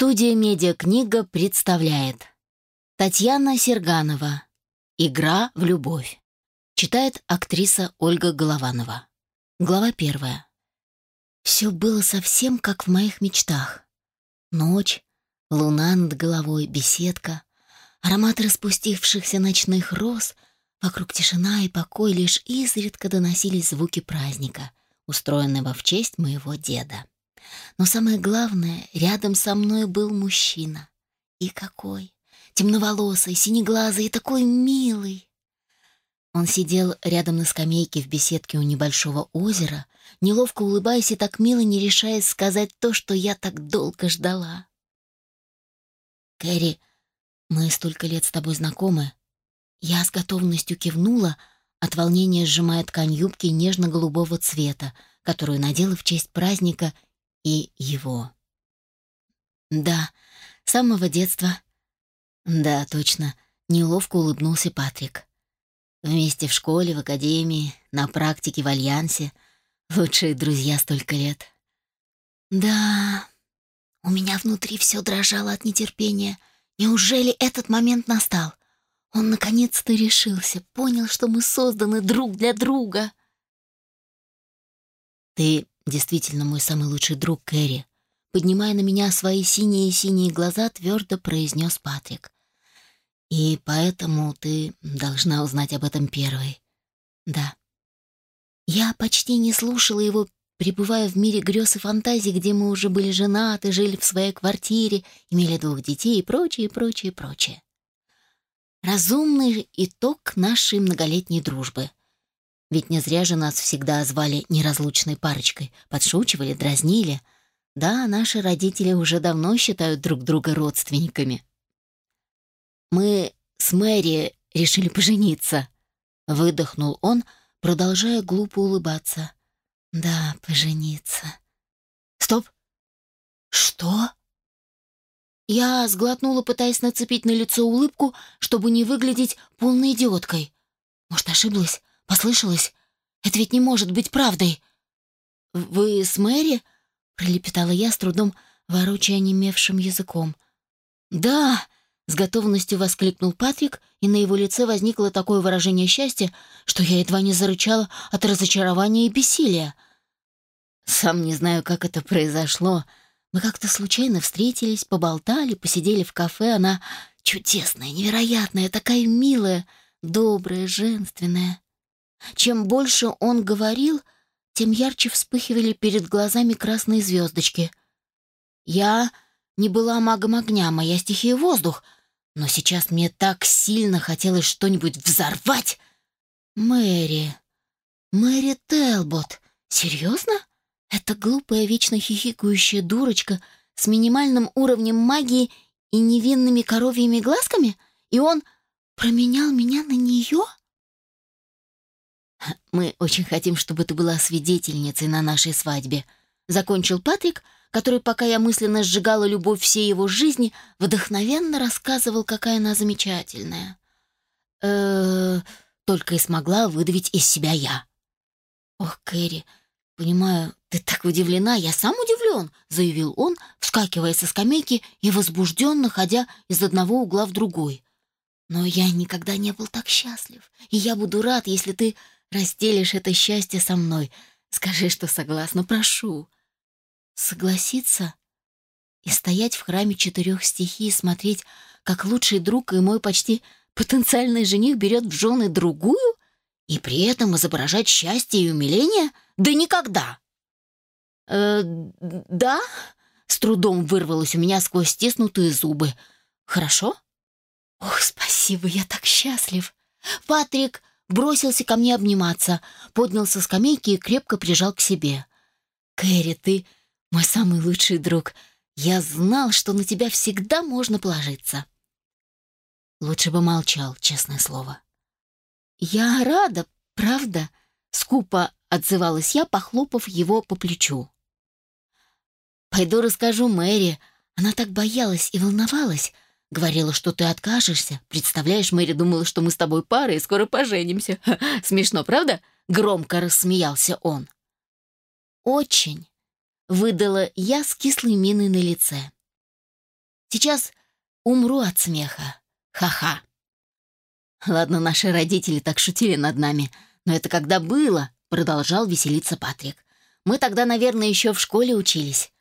Студия «Медиакнига» представляет Татьяна Серганова «Игра в любовь». Читает актриса Ольга Голованова. Глава первая. Все было совсем как в моих мечтах. Ночь, луна над головой, беседка, аромат распустившихся ночных роз, вокруг тишина и покой, лишь изредка доносились звуки праздника, устроенного в честь моего деда. Но самое главное, рядом со мной был мужчина. И какой! Темноволосый, синеглазый и такой милый! Он сидел рядом на скамейке в беседке у небольшого озера, неловко улыбаясь и так мило не решаясь сказать то, что я так долго ждала. «Кэрри, мы столько лет с тобой знакомы». Я с готовностью кивнула, от волнения сжимая ткань юбки нежно-голубого цвета, которую надела в честь праздника и его. «Да, с самого детства». «Да, точно», — неловко улыбнулся Патрик. «Вместе в школе, в академии, на практике в Альянсе. Лучшие друзья столько лет». «Да...» У меня внутри все дрожало от нетерпения. Неужели этот момент настал? Он наконец-то решился, понял, что мы созданы друг для друга. «Ты действительно мой самый лучший друг, Кэрри», поднимая на меня свои синие-синие глаза, твердо произнес Патрик. «И поэтому ты должна узнать об этом первой». «Да». Я почти не слушала его, пребывая в мире грез и фантазий, где мы уже были женаты, жили в своей квартире, имели двух детей и прочее, прочее, прочее. Разумный итог нашей многолетней дружбы — ведь не зря же нас всегда звали неразлучной парочкой, подшучивали, дразнили. Да, наши родители уже давно считают друг друга родственниками. Мы с Мэри решили пожениться. Выдохнул он, продолжая глупо улыбаться. Да, пожениться. Стоп. Что? Я сглотнула, пытаясь нацепить на лицо улыбку, чтобы не выглядеть полной идиоткой. Может, ошиблась? Послышалось? Это ведь не может быть правдой. «Вы с Мэри?» — пролепетала я, с трудом ворочая онемевшим языком. «Да!» — с готовностью воскликнул Патрик, и на его лице возникло такое выражение счастья, что я едва не зарычала от разочарования и бессилия. Сам не знаю, как это произошло. Мы как-то случайно встретились, поболтали, посидели в кафе. Она чудесная, невероятная, такая милая, добрая, женственная. Чем больше он говорил, тем ярче вспыхивали перед глазами красные звездочки. Я не была магом огня, моя стихия — воздух, но сейчас мне так сильно хотелось что-нибудь взорвать. Мэри, Мэри Телбот, серьезно? Эта глупая, вечно хихикающая дурочка с минимальным уровнем магии и невинными коровьими глазками? И он променял меня на нее? — «Мы очень хотим, чтобы ты была свидетельницей на нашей свадьбе», — закончил Патрик, который, пока я мысленно сжигала любовь всей его жизни, вдохновенно рассказывал, какая она замечательная. э только и смогла выдавить из себя я. «Ох, Кэрри, понимаю, ты так удивлена, я сам удивлен», — заявил он, вскакивая со скамейки и возбужденно ходя из одного угла в другой. «Но я никогда не был так счастлив, и я буду рад, если ты разделишь это счастье со мной. Скажи, что согласна, прошу». Согласиться и стоять в храме четырех стихий и смотреть, как лучший друг и мой почти потенциальный жених берет в жены другую и при этом изображать счастье и умиление? Да никогда! «Э, да?» — с трудом вырвалось у меня сквозь стиснутые зубы. «Хорошо?» «Ох, спасибо, я так счастлив!» «Патрик, бросился ко мне обниматься, поднялся с скамейки и крепко прижал к себе. «Кэрри, ты мой самый лучший друг. Я знал, что на тебя всегда можно положиться». Лучше бы молчал, честное слово. «Я рада, правда?» — скупо отзывалась я, похлопав его по плечу. «Пойду расскажу Мэри. Она так боялась и волновалась. Говорила, что ты откажешься. Представляешь, Мэри думала, что мы с тобой пара и скоро поженимся. Смешно, правда? Громко рассмеялся он. Очень. Выдала я с кислой миной на лице. Сейчас умру от смеха. Ха-ха. Ладно, наши родители так шутили над нами, но это когда было, продолжал веселиться Патрик. Мы тогда, наверное, еще в школе учились.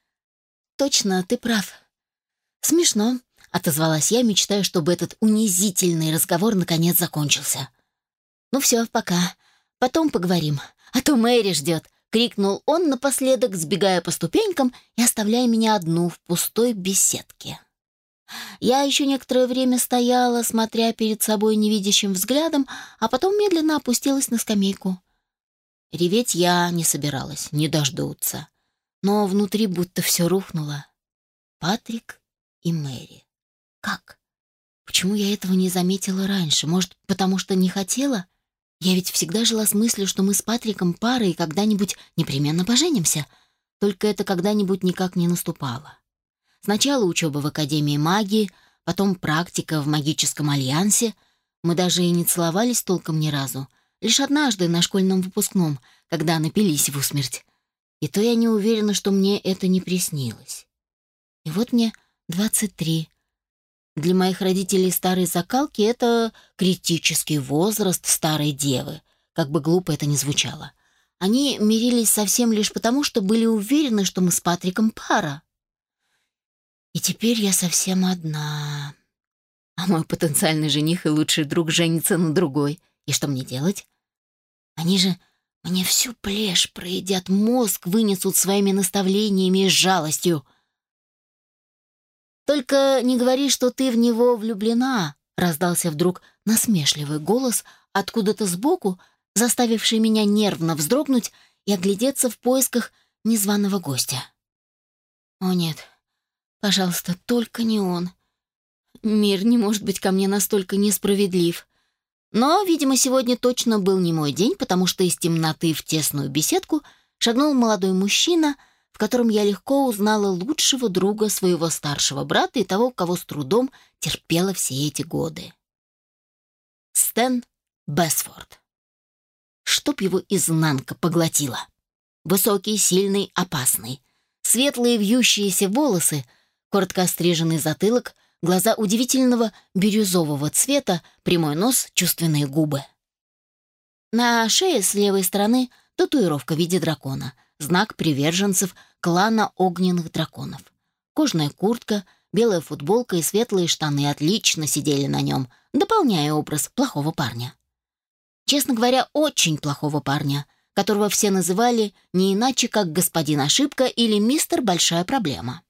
Точно, ты прав. Смешно, отозвалась я, мечтая, чтобы этот унизительный разговор наконец закончился. Ну все, пока. Потом поговорим, а то Мэри ждет, крикнул он напоследок, сбегая по ступенькам и оставляя меня одну в пустой беседке. Я еще некоторое время стояла, смотря перед собой невидящим взглядом, а потом медленно опустилась на скамейку. Реветь я не собиралась, не дождутся. Но внутри будто все рухнуло. Патрик и Мэри. Как? Почему я этого не заметила раньше? Может, потому что не хотела? Я ведь всегда жила с мыслью, что мы с Патриком пара и когда-нибудь непременно поженимся. Только это когда-нибудь никак не наступало. Сначала учеба в Академии магии, потом практика в магическом альянсе. Мы даже и не целовались толком ни разу. Лишь однажды на школьном выпускном, когда напились в усмерть. И то я не уверена, что мне это не приснилось. И вот мне 23. Для моих родителей старой закалки это критический возраст старой девы, как бы глупо это ни звучало. Они мирились совсем лишь потому, что были уверены, что мы с Патриком пара. И теперь я совсем одна. А мой потенциальный жених и лучший друг женится на другой. И что мне делать? Они же мне всю плешь проедят мозг, вынесут своими наставлениями и жалостью. «Только не говори, что ты в него влюблена», — раздался вдруг насмешливый голос откуда-то сбоку, заставивший меня нервно вздрогнуть и оглядеться в поисках незваного гостя. «О нет, Пожалуйста, только не он. Мир не может быть ко мне настолько несправедлив. Но, видимо, сегодня точно был не мой день, потому что из темноты в тесную беседку шагнул молодой мужчина, котором я легко узнала лучшего друга своего старшего брата и того, кого с трудом терпела все эти годы. Стэн Бесфорд. Чтоб его изнанка поглотила. Высокий, сильный, опасный. Светлые вьющиеся волосы — коротко остриженный затылок, глаза удивительного бирюзового цвета, прямой нос, чувственные губы. На шее с левой стороны татуировка в виде дракона, знак приверженцев клана огненных драконов. Кожная куртка, белая футболка и светлые штаны отлично сидели на нем, дополняя образ плохого парня. Честно говоря, очень плохого парня, которого все называли не иначе, как господин Ошибка или мистер Большая Проблема.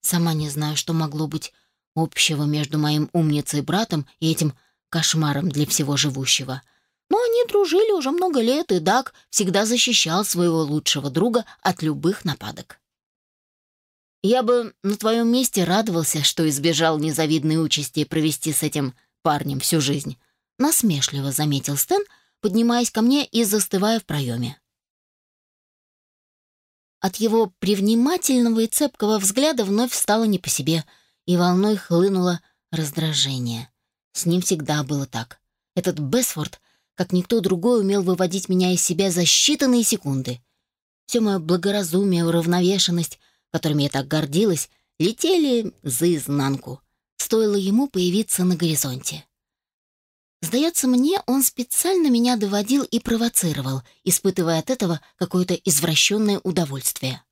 Сама не знаю, что могло быть общего между моим умницей братом и этим кошмаром для всего живущего. Дружили уже много лет, и Даг всегда защищал своего лучшего друга от любых нападок. Я бы на твоем месте радовался, что избежал незавидной участи провести с этим парнем всю жизнь. Насмешливо заметил Стэн, поднимаясь ко мне и застывая в проеме. От его привнимательного и цепкого взгляда вновь стало не по себе, и волной хлынуло раздражение. С ним всегда было так. Этот Бесфорд, как никто другой, умел выводить меня из себя за считанные секунды. Все мое благоразумие, уравновешенность, которыми я так гордилась, летели за изнанку. Стоило ему появиться на горизонте. Сдается мне, он специально меня доводил и провоцировал, испытывая от этого какое-то извращенное удовольствие.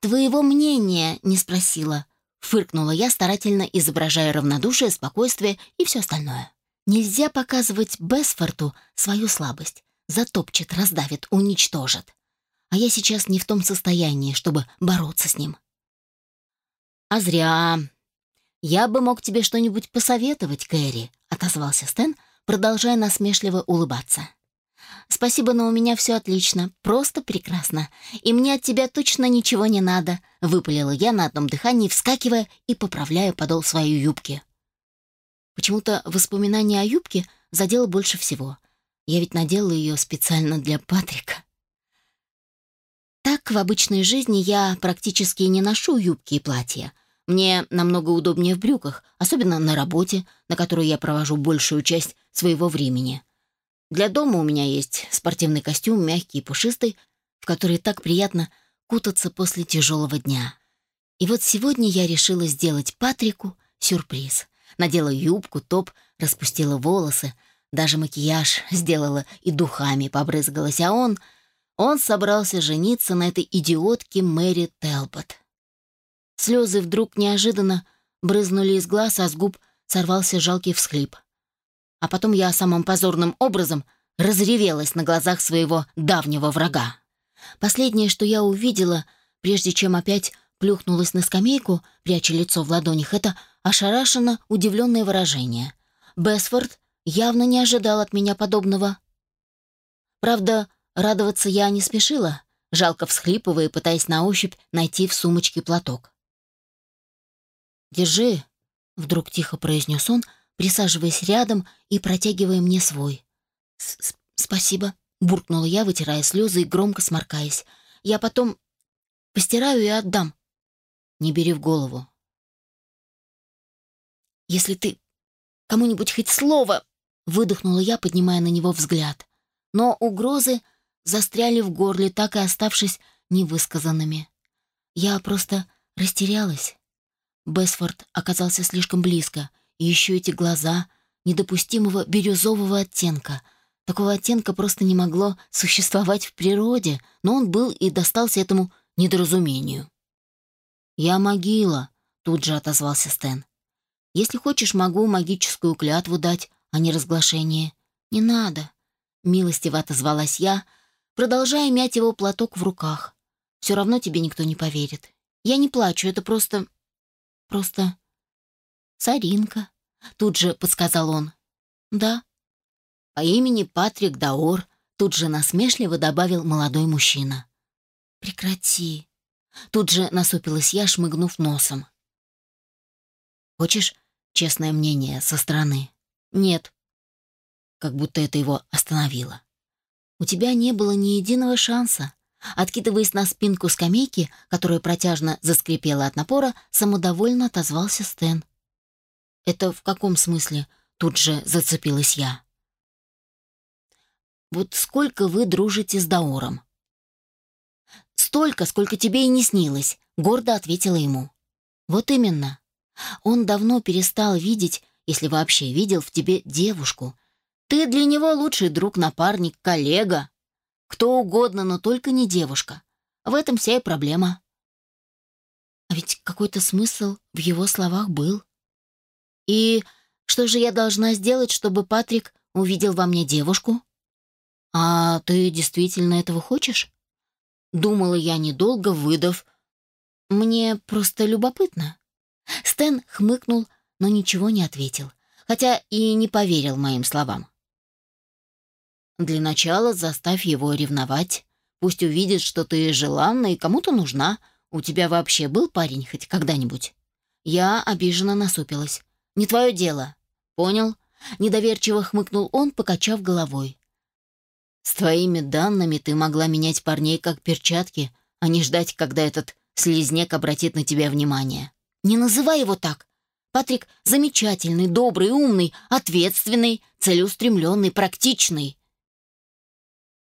«Твоего мнения не спросила», — фыркнула я, старательно изображая равнодушие, спокойствие и все остальное. «Нельзя показывать Бесфорту свою слабость. Затопчет, раздавит, уничтожит. А я сейчас не в том состоянии, чтобы бороться с ним». «А зря», «Я бы мог тебе что-нибудь посоветовать, Кэрри», — отозвался Стэн, продолжая насмешливо улыбаться. «Спасибо, но у меня все отлично, просто прекрасно. И мне от тебя точно ничего не надо», — выпалила я на одном дыхании, вскакивая и поправляя подол своей юбки. Почему-то воспоминание о юбке задело больше всего. Я ведь надела ее специально для Патрика. Так в обычной жизни я практически не ношу юбки и платья — мне намного удобнее в брюках, особенно на работе, на которой я провожу большую часть своего времени. Для дома у меня есть спортивный костюм, мягкий и пушистый, в который так приятно кутаться после тяжелого дня. И вот сегодня я решила сделать Патрику сюрприз. Надела юбку, топ, распустила волосы, даже макияж сделала и духами побрызгалась, а он... Он собрался жениться на этой идиотке Мэри Телбот. Слезы вдруг неожиданно брызнули из глаз, а с губ сорвался жалкий всхлип. А потом я самым позорным образом разревелась на глазах своего давнего врага. Последнее, что я увидела, прежде чем опять плюхнулась на скамейку, пряча лицо в ладонях, это ошарашенно удивленное выражение. Бесфорд явно не ожидал от меня подобного. Правда, радоваться я не спешила, жалко всхлипывая, пытаясь на ощупь найти в сумочке платок. «Держи», — вдруг тихо произнес он, присаживаясь рядом и протягивая мне свой. «Спасибо», — буркнула я, вытирая слезы и громко сморкаясь. «Я потом постираю и отдам». «Не бери в голову». «Если ты кому-нибудь хоть слово...» — выдохнула я, поднимая на него взгляд. Но угрозы застряли в горле, так и оставшись невысказанными. Я просто растерялась. Бесфорд оказался слишком близко, и еще эти глаза недопустимого бирюзового оттенка. Такого оттенка просто не могло существовать в природе, но он был и достался этому недоразумению. «Я могила», — тут же отозвался Стэн. «Если хочешь, могу магическую клятву дать, а не разглашение». «Не надо», — милостиво отозвалась я, продолжая мять его платок в руках. «Все равно тебе никто не поверит. Я не плачу, это просто Просто Саринка, тут же подсказал он. Да. По имени Патрик Даор, тут же насмешливо добавил молодой мужчина. Прекрати. Тут же насупилась я, шмыгнув носом. Хочешь честное мнение со стороны? Нет. Как будто это его остановило. У тебя не было ни единого шанса. Откидываясь на спинку скамейки, которая протяжно заскрипела от напора, самодовольно отозвался Стэн. «Это в каком смысле?» — тут же зацепилась я. «Вот сколько вы дружите с Даором?» «Столько, сколько тебе и не снилось», — гордо ответила ему. «Вот именно. Он давно перестал видеть, если вообще видел в тебе девушку. Ты для него лучший друг, напарник, коллега, кто угодно, но только не девушка. В этом вся и проблема. А ведь какой-то смысл в его словах был. И что же я должна сделать, чтобы Патрик увидел во мне девушку? А ты действительно этого хочешь? Думала я недолго, выдав. Мне просто любопытно. Стэн хмыкнул, но ничего не ответил, хотя и не поверил моим словам. Для начала заставь его ревновать. Пусть увидит, что ты желанна и кому-то нужна. У тебя вообще был парень хоть когда-нибудь?» Я обиженно насупилась. «Не твое дело». «Понял?» Недоверчиво хмыкнул он, покачав головой. «С твоими данными ты могла менять парней как перчатки, а не ждать, когда этот слизняк обратит на тебя внимание. Не называй его так. Патрик замечательный, добрый, умный, ответственный, целеустремленный, практичный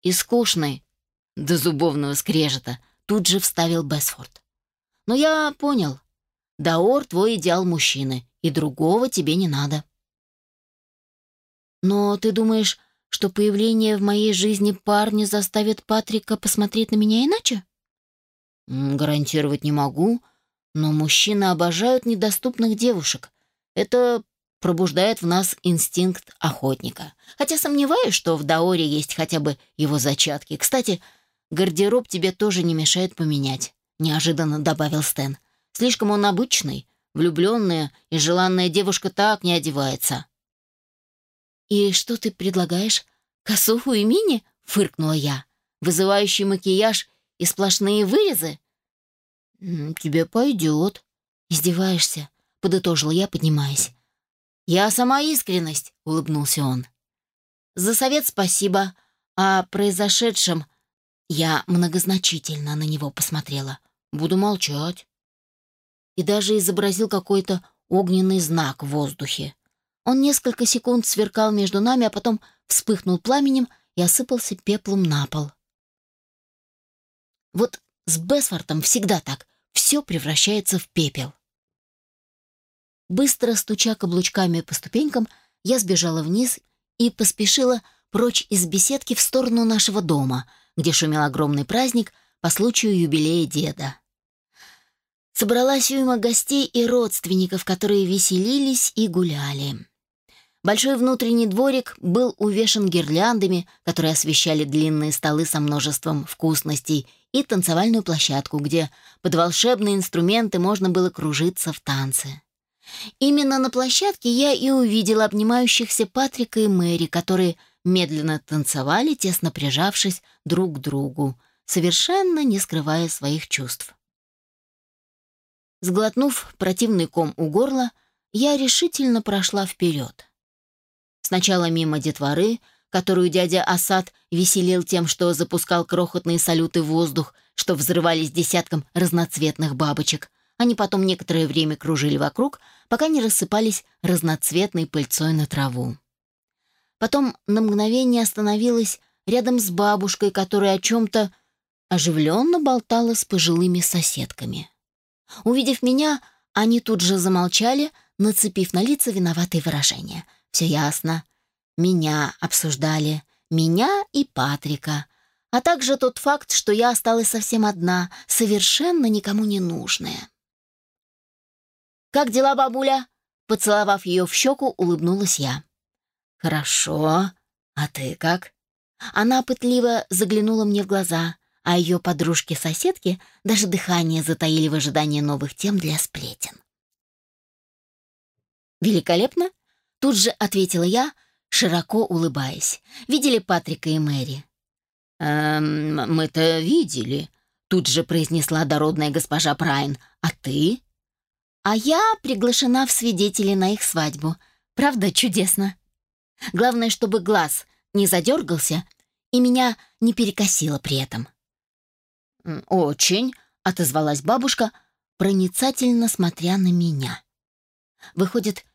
и скучный, до зубовного скрежета, тут же вставил Бесфорд. Но я понял. Даор твой идеал мужчины, и другого тебе не надо. Но ты думаешь, что появление в моей жизни парня заставит Патрика посмотреть на меня иначе? Гарантировать не могу, но мужчины обожают недоступных девушек. Это пробуждает в нас инстинкт охотника. Хотя сомневаюсь, что в Даоре есть хотя бы его зачатки. Кстати, гардероб тебе тоже не мешает поменять», — неожиданно добавил Стэн. «Слишком он обычный. Влюбленная и желанная девушка так не одевается». «И что ты предлагаешь? Косуху и мини?» — фыркнула я. «Вызывающий макияж и сплошные вырезы?» «Тебе пойдет». «Издеваешься?» — подытожила я, поднимаясь. «Я сама искренность», — улыбнулся он. «За совет спасибо. О произошедшем я многозначительно на него посмотрела. Буду молчать». И даже изобразил какой-то огненный знак в воздухе. Он несколько секунд сверкал между нами, а потом вспыхнул пламенем и осыпался пеплом на пол. Вот с Бесфортом всегда так. все превращается в пепел. Быстро стуча каблучками по ступенькам, я сбежала вниз и поспешила прочь из беседки в сторону нашего дома, где шумел огромный праздник по случаю юбилея деда. Собралась уйма гостей и родственников, которые веселились и гуляли. Большой внутренний дворик был увешан гирляндами, которые освещали длинные столы со множеством вкусностей и танцевальную площадку, где под волшебные инструменты можно было кружиться в танце. Именно на площадке я и увидела обнимающихся Патрика и Мэри, которые медленно танцевали, тесно прижавшись друг к другу, совершенно не скрывая своих чувств. Сглотнув противный ком у горла, я решительно прошла вперед. Сначала мимо детворы, которую дядя Асад веселил тем, что запускал крохотные салюты в воздух, что взрывались десятком разноцветных бабочек. Они потом некоторое время кружили вокруг, пока не рассыпались разноцветной пыльцой на траву. Потом на мгновение остановилась рядом с бабушкой, которая о чем-то оживленно болтала с пожилыми соседками. Увидев меня, они тут же замолчали, нацепив на лица виноватые выражения — все ясно. Меня обсуждали. Меня и Патрика. А также тот факт, что я осталась совсем одна, совершенно никому не нужная. «Как дела, бабуля?» Поцеловав ее в щеку, улыбнулась я. «Хорошо. А ты как?» Она пытливо заглянула мне в глаза, а ее подружки-соседки даже дыхание затаили в ожидании новых тем для сплетен. «Великолепно!» Тут же ответила я, широко улыбаясь. Видели Патрика и Мэри? «Эм, мы-то видели», — тут же произнесла дородная госпожа Прайн. «А ты?» «А я приглашена в свидетели на их свадьбу. Правда, чудесно. Главное, чтобы глаз не задергался и меня не перекосило при этом». «Очень», — отозвалась бабушка, проницательно смотря на меня. Выходит,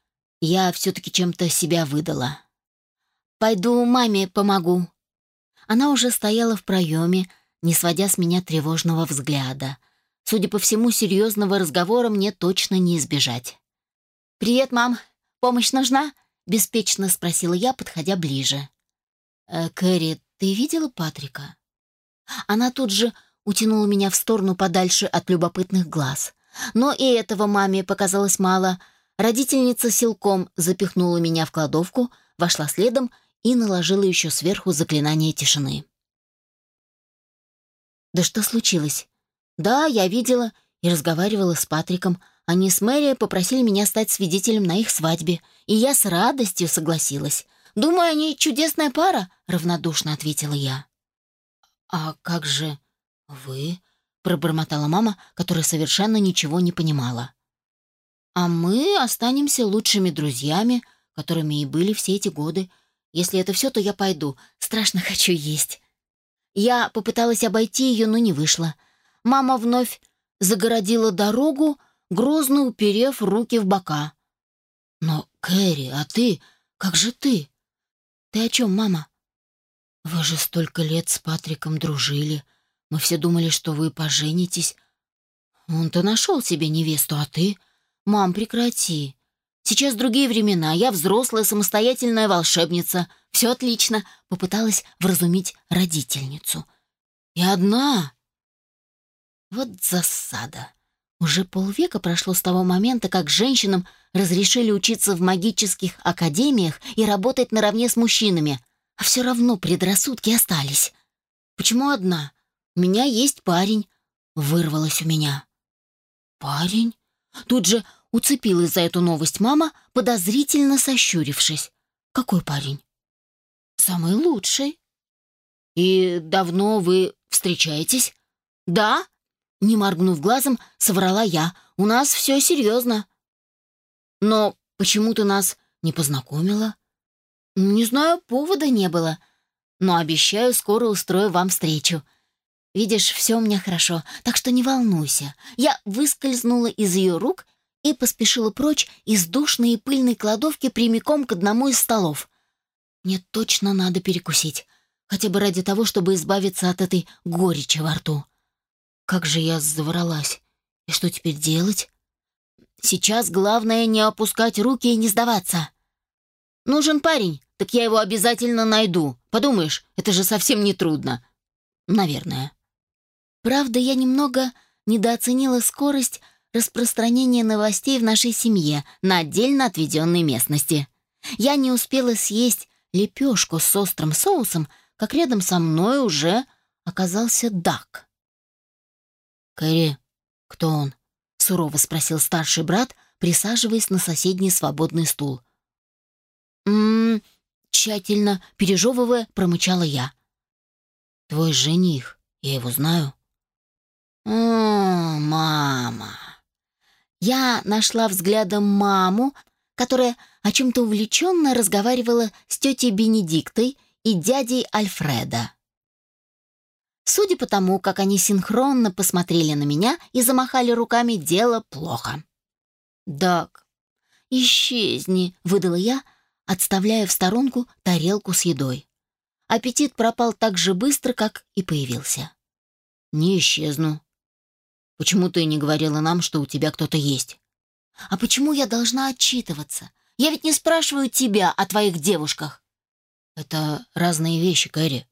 я все-таки чем-то себя выдала. «Пойду маме помогу». Она уже стояла в проеме, не сводя с меня тревожного взгляда. Судя по всему, серьезного разговора мне точно не избежать. «Привет, мам. Помощь нужна?» — беспечно спросила я, подходя ближе. «Э, «Кэрри, ты видела Патрика?» Она тут же утянула меня в сторону подальше от любопытных глаз. Но и этого маме показалось мало — Родительница силком запихнула меня в кладовку, вошла следом и наложила еще сверху заклинание тишины. «Да что случилось?» «Да, я видела и разговаривала с Патриком. Они с Мэри попросили меня стать свидетелем на их свадьбе, и я с радостью согласилась. Думаю, они чудесная пара», — равнодушно ответила я. «А как же вы?» — пробормотала мама, которая совершенно ничего не понимала. А мы останемся лучшими друзьями, которыми и были все эти годы. Если это все, то я пойду. Страшно хочу есть. Я попыталась обойти ее, но не вышло. Мама вновь загородила дорогу, грозно уперев руки в бока. «Но, Кэрри, а ты? Как же ты?» «Ты о чем, мама?» «Вы же столько лет с Патриком дружили. Мы все думали, что вы поженитесь. Он-то нашел себе невесту, а ты...» «Мам, прекрати. Сейчас другие времена. Я взрослая, самостоятельная волшебница. Все отлично», — попыталась вразумить родительницу. «И одна». Вот засада. Уже полвека прошло с того момента, как женщинам разрешили учиться в магических академиях и работать наравне с мужчинами, а все равно предрассудки остались. «Почему одна? У меня есть парень», — вырвалось у меня. «Парень?» Тут же уцепилась за эту новость мама, подозрительно сощурившись. «Какой парень?» «Самый лучший». «И давно вы встречаетесь?» «Да?» Не моргнув глазом, соврала я. «У нас все серьезно». «Но почему ты нас не познакомила?» «Не знаю, повода не было. Но обещаю, скоро устрою вам встречу. Видишь, все у меня хорошо, так что не волнуйся. Я выскользнула из ее рук и поспешила прочь из душной и пыльной кладовки прямиком к одному из столов. Мне точно надо перекусить, хотя бы ради того, чтобы избавиться от этой горечи во рту. Как же я завралась. И что теперь делать? Сейчас главное не опускать руки и не сдаваться. Нужен парень, так я его обязательно найду. Подумаешь, это же совсем не трудно. Наверное. Правда, я немного недооценила скорость распространения новостей в нашей семье на отдельно отведенной местности. Я не успела съесть лепешку с острым соусом, как рядом со мной уже оказался Дак. «Кэрри, кто он?» — сурово спросил старший брат, присаживаясь на соседний свободный стул. «М-м-м», тщательно пережевывая, промычала я. «Твой жених, я его знаю». «О, мама!» Я нашла взглядом маму, которая о чем-то увлеченно разговаривала с тетей Бенедиктой и дядей Альфреда. Судя по тому, как они синхронно посмотрели на меня и замахали руками, дело плохо. «Дак, исчезни», — выдала я, отставляя в сторонку тарелку с едой. Аппетит пропал так же быстро, как и появился. «Не исчезну. Почему ты не говорила нам, что у тебя кто-то есть?» «А почему я должна отчитываться? Я ведь не спрашиваю тебя о твоих девушках». «Это разные вещи, Кэрри.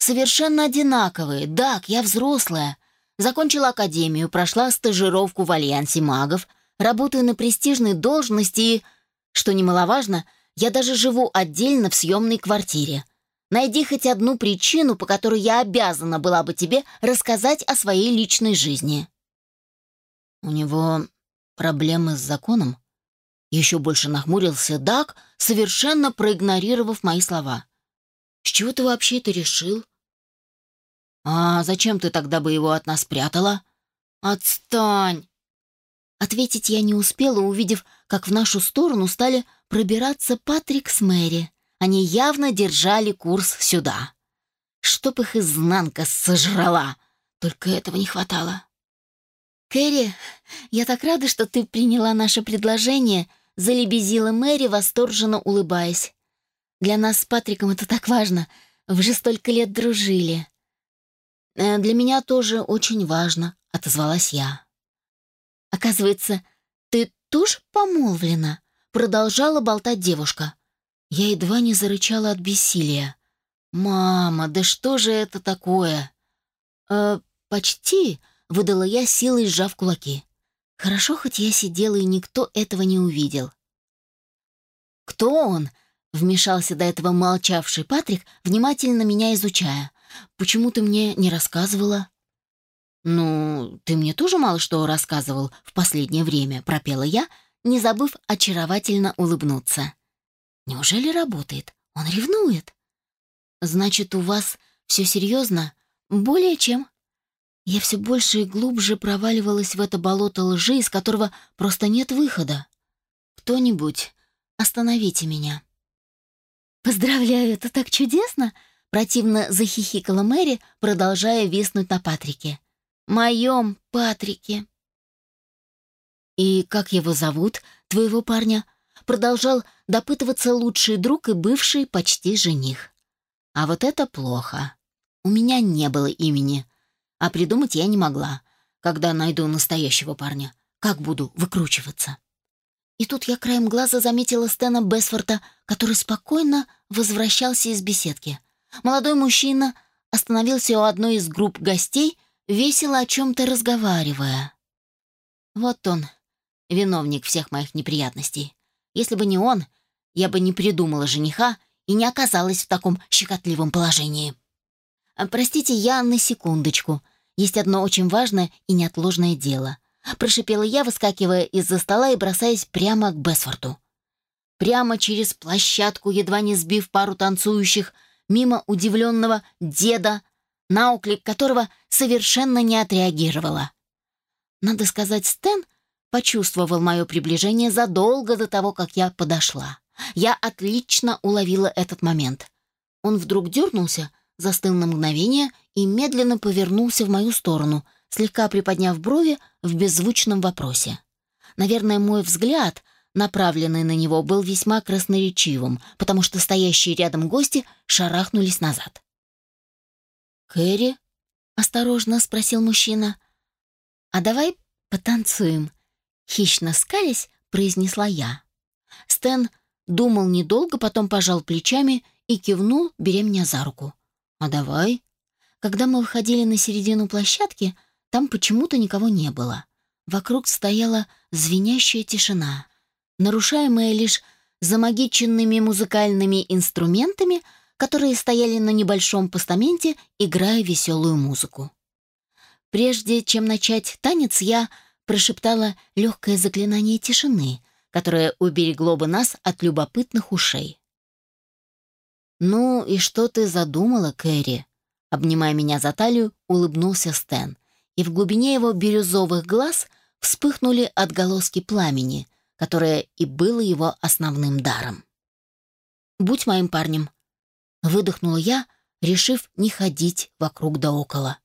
Совершенно одинаковые. Так, я взрослая. Закончила академию, прошла стажировку в Альянсе магов, работаю на престижной должности и, что немаловажно, я даже живу отдельно в съемной квартире. Найди хоть одну причину, по которой я обязана была бы тебе рассказать о своей личной жизни. У него проблемы с законом? Еще больше нахмурился Дак, совершенно проигнорировав мои слова. «С чего ты вообще это решил?» «А зачем ты тогда бы его от нас прятала?» «Отстань!» Ответить я не успела, увидев, как в нашу сторону стали пробираться Патрик с Мэри. Они явно держали курс сюда. Чтоб их изнанка сожрала. Только этого не хватало. «Кэрри, я так рада, что ты приняла наше предложение», — залебезила Мэри, восторженно улыбаясь. «Для нас с Патриком это так важно. Вы же столько лет дружили». «Э, «Для меня тоже очень важно», — отозвалась я. «Оказывается, ты тоже помолвлена?» — продолжала болтать девушка. Я едва не зарычала от бессилия. «Мама, да что же это такое?» «Э, почти», — выдала я силой, сжав кулаки. «Хорошо, хоть я сидела, и никто этого не увидел». «Кто он?» — вмешался до этого молчавший Патрик, внимательно меня изучая. Почему ты мне не рассказывала?» «Ну, ты мне тоже мало что рассказывал в последнее время», — пропела я, не забыв очаровательно улыбнуться. «Неужели работает? Он ревнует?» «Значит, у вас все серьезно? Более чем?» Я все больше и глубже проваливалась в это болото лжи, из которого просто нет выхода. «Кто-нибудь, остановите меня». «Поздравляю, это так чудесно!» Противно захихикала Мэри, продолжая виснуть на Патрике. «Моем Патрике!» «И как его зовут, твоего парня?» Продолжал допытываться лучший друг и бывший почти жених. «А вот это плохо. У меня не было имени, а придумать я не могла. Когда найду настоящего парня, как буду выкручиваться?» И тут я краем глаза заметила Стэна Бесфорта, который спокойно возвращался из беседки — Молодой мужчина остановился у одной из групп гостей, весело о чем-то разговаривая. Вот он, виновник всех моих неприятностей. Если бы не он, я бы не придумала жениха и не оказалась в таком щекотливом положении. А, простите, я на секундочку. Есть одно очень важное и неотложное дело. Прошипела я, выскакивая из-за стола и бросаясь прямо к Бесфорту. Прямо через площадку, едва не сбив пару танцующих, мимо удивленного деда, на оклик которого совершенно не отреагировала. Надо сказать, Стэн почувствовал мое приближение задолго до того, как я подошла. Я отлично уловила этот момент. Он вдруг дернулся, застыл на мгновение и медленно повернулся в мою сторону, слегка приподняв брови в беззвучном вопросе. Наверное, мой взгляд направленный на него, был весьма красноречивым, потому что стоящие рядом гости шарахнулись назад. «Кэрри?» — осторожно спросил мужчина. «А давай «Потанцуем», — хищно скались, произнесла я. Стэн думал недолго, потом пожал плечами и кивнул, беря меня за руку. «А давай». Когда мы выходили на середину площадки, там почему-то никого не было. Вокруг стояла звенящая тишина, нарушаемая лишь замагиченными музыкальными инструментами, которые стояли на небольшом постаменте, играя веселую музыку. Прежде чем начать танец, я прошептала легкое заклинание тишины, которое уберегло бы нас от любопытных ушей. «Ну и что ты задумала, Кэрри?» Обнимая меня за талию, улыбнулся Стэн, и в глубине его бирюзовых глаз вспыхнули отголоски пламени, которое и было его основным даром. «Будь моим парнем», — выдохнула я, решив не ходить вокруг да около.